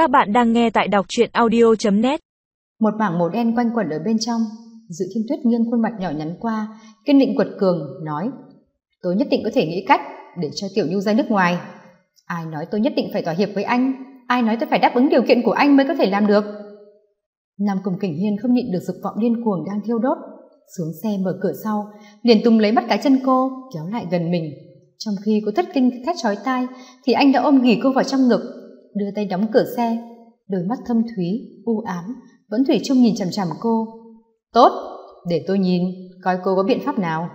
Các bạn đang nghe tại đọc truyện audio.net Một mảng màu đen quanh quẩn ở bên trong. Dự thiên tuyết nghiêng khuôn mặt nhỏ nhắn qua, kiên định quật cường, nói Tôi nhất định có thể nghĩ cách để cho Tiểu Nhu ra nước ngoài. Ai nói tôi nhất định phải thỏa hiệp với anh? Ai nói tôi phải đáp ứng điều kiện của anh mới có thể làm được? Nam Cùng Kình Hiên không nhịn được dục vọng điên cuồng đang thiêu đốt. Xuống xe mở cửa sau, liền tung lấy mắt cái chân cô, kéo lại gần mình. Trong khi cô thất kinh thét chói tai, thì anh đã ôm ghì cô vào trong ngực, đưa tay đóng cửa xe. Đôi mắt thâm thúy, u ám, vẫn thủy chung nhìn chằm chằm cô. Tốt, để tôi nhìn, coi cô có biện pháp nào.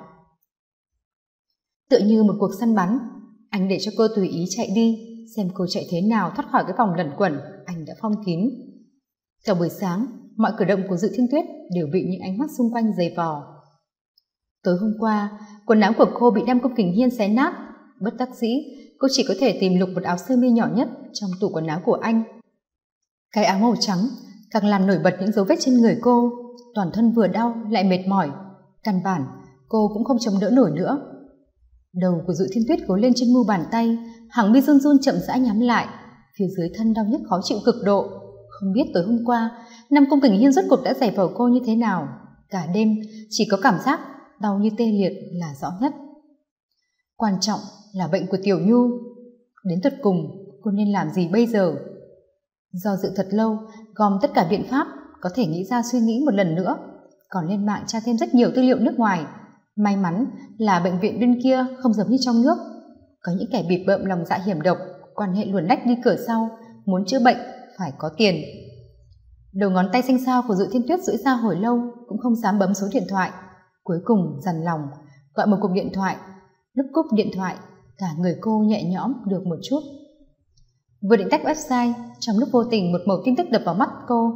Tựa như một cuộc săn bắn, anh để cho cô tùy ý chạy đi, xem cô chạy thế nào thoát khỏi cái vòng lẩn quẩn anh đã phong kín. Cả buổi sáng, mọi cử động của dự thiên tuyết đều bị những ánh mắt xung quanh dày vò. Tối hôm qua, quần áo của cô bị nam công kình hiên xé nát. Bất đắc dĩ cô chỉ có thể tìm lục một áo sơ mi nhỏ nhất trong tủ quần áo của anh. Cái áo màu trắng càng làm nổi bật những dấu vết trên người cô. Toàn thân vừa đau lại mệt mỏi. Căn bản, cô cũng không chống đỡ nổi nữa. Đầu của dự thiên tuyết gối lên trên mu bàn tay, hàng mi run run chậm rãi nhắm lại. Phía dưới thân đau nhức khó chịu cực độ. Không biết tối hôm qua, năm công kình hiên rốt cuộc đã giày vào cô như thế nào. Cả đêm, chỉ có cảm giác đau như tê liệt là rõ nhất. Quan trọng là bệnh của tiểu nhu. Đến tận cùng, cô nên làm gì bây giờ? Do dự thật lâu, gom tất cả biện pháp, có thể nghĩ ra suy nghĩ một lần nữa. Còn lên mạng tra thêm rất nhiều tư liệu nước ngoài. May mắn là bệnh viện bên kia không giống như trong nước. Có những kẻ bịt bợm lòng dạ hiểm độc, quan hệ luồn lách đi cửa sau, muốn chữa bệnh, phải có tiền. Đầu ngón tay xanh xao của dự thiên tuyết duỗi ra hồi lâu, cũng không dám bấm số điện thoại. Cuối cùng dằn lòng, gọi một cuộc điện thoại. Lúc cúp điện thoại cả người cô nhẹ nhõm được một chút. Vừa định tách website, trong lúc vô tình một mẩu tin tức đập vào mắt cô,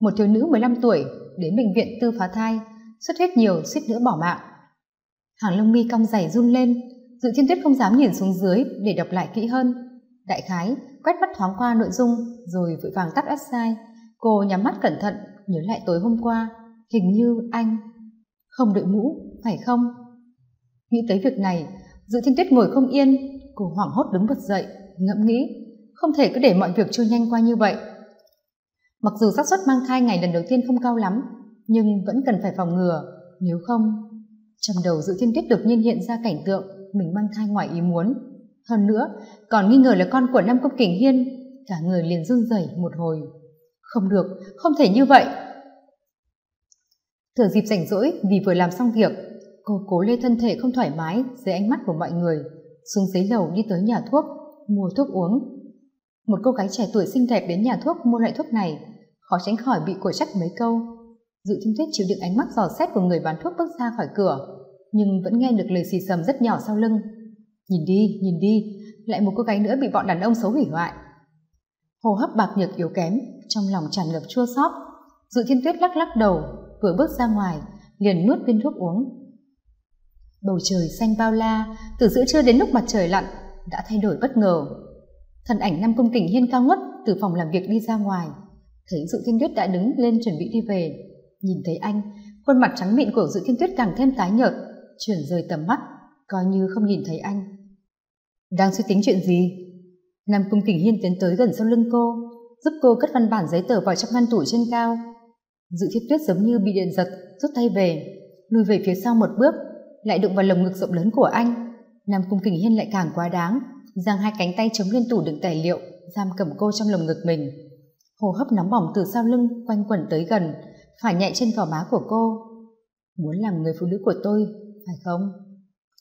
một thiếu nữ 15 tuổi đến bệnh viện tư phá thai, xuất huyết nhiều, suýt nữa bỏ mạng. Hàng lông mi cong dày run lên, dự thiên tuyết không dám nhìn xuống dưới để đọc lại kỹ hơn. Đại khái, quét mắt thoáng qua nội dung rồi vội vàng tắt website. Cô nhắm mắt cẩn thận, nhớ lại tối hôm qua, hình như anh, không đội mũ, phải không? Nghĩ tới việc này dự thiên tuyết ngồi không yên, cô hoảng hốt đứng bật dậy, ngẫm nghĩ, không thể cứ để mọi việc trôi nhanh qua như vậy. Mặc dù xác suất mang thai ngày lần đầu tiên không cao lắm, nhưng vẫn cần phải phòng ngừa, nếu không, trong đầu dự thiên tuyết đột nhiên hiện ra cảnh tượng mình mang thai ngoài ý muốn. Hơn nữa, còn nghi ngờ là con của Nam công kình hiên, cả người liền run rẩy một hồi. Không được, không thể như vậy. Thừa dịp rảnh rỗi, vì vừa làm xong việc cô cố lê thân thể không thoải mái dưới ánh mắt của mọi người, xuống dưới lầu đi tới nhà thuốc, mua thuốc uống. Một cô gái trẻ tuổi xinh đẹp đến nhà thuốc mua loại thuốc này, khó tránh khỏi bị cổ trách mấy câu. Dự thiên tuyết chịu đựng ánh mắt dò xét của người bán thuốc bước ra khỏi cửa, nhưng vẫn nghe được lời xì xầm rất nhỏ sau lưng. Nhìn đi nhìn đi, lại một cô gái nữa bị bọn đàn ông xấu hủy hoại. Hô hấp bạc nhược yếu kém, trong lòng tràn ngập chua xót. Dự thiên tuyết lắc lắc đầu, vừa bước ra ngoài, liền nuốt viên thuốc uống bầu trời xanh bao la, từ giữa trưa đến lúc mặt trời lặn, đã thay đổi bất ngờ. Thần ảnh năm công kình hiên cao ngất từ phòng làm việc đi ra ngoài. Thấy dự thiên tuyết đã đứng lên chuẩn bị đi về, nhìn thấy anh, khuôn mặt trắng mịn của dự thiên tuyết càng thêm tái nhợt, chuyển rời tầm mắt, coi như không nhìn thấy anh. Đang suy tính chuyện gì? Nam cung kình hiên tiến tới gần sau lưng cô, giúp cô cất văn bản giấy tờ vào trong ngăn tủ trên cao. Dự thiên tuyết giống như bị điện giật, rút tay về, lùi về phía sau một bước lại đụng vào lồng ngực rộng lớn của anh. Nam cung kình hiên lại càng quá đáng, giang hai cánh tay chống lên tủ đựng tài liệu, giam cầm cô trong lồng ngực mình. Hồ hấp nóng bỏng từ sau lưng, quanh quẩn tới gần, phải nhạy trên gò má của cô. Muốn làm người phụ nữ của tôi, phải không?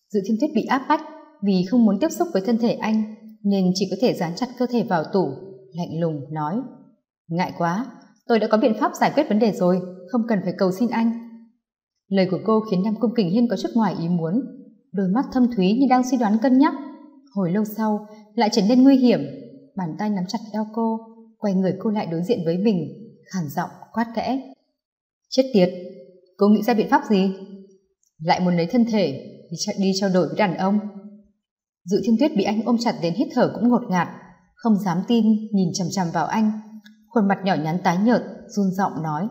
Dự thiên tuyết bị áp bách, vì không muốn tiếp xúc với thân thể anh, nên chỉ có thể dán chặt cơ thể vào tủ, lạnh lùng nói. Ngại quá, tôi đã có biện pháp giải quyết vấn đề rồi, không cần phải cầu xin anh lời của cô khiến nam cung kình hiên có chút ngoài ý muốn. Đôi mắt thâm thúy như đang suy đoán cân nhắc. Hồi lâu sau lại trở nên nguy hiểm. Bàn tay nắm chặt eo cô quay người cô lại đối diện với mình khản giọng quát kẽ chết tiệt cô nghĩ ra biện pháp gì? Lại muốn lấy thân thể đi, chạy đi trao đổi với đàn ông. Dự thiên tuyết bị anh ôm chặt đến hít thở cũng ngột ngạt không dám tin nhìn chằm chằm vào anh. Khuôn mặt nhỏ nhắn tái nhợt run giọng nói.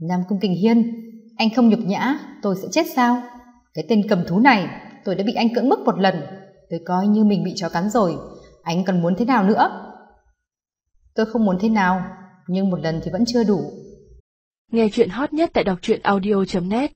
Nam cung kình hiên anh không nhục nhã, tôi sẽ chết sao? Cái tên cầm thú này, tôi đã bị anh cưỡng bức một lần. Tôi coi như mình bị chó cắn rồi. Anh còn muốn thế nào nữa? Tôi không muốn thế nào, nhưng một lần thì vẫn chưa đủ. Nghe chuyện hot nhất tại đọc truyện audio.net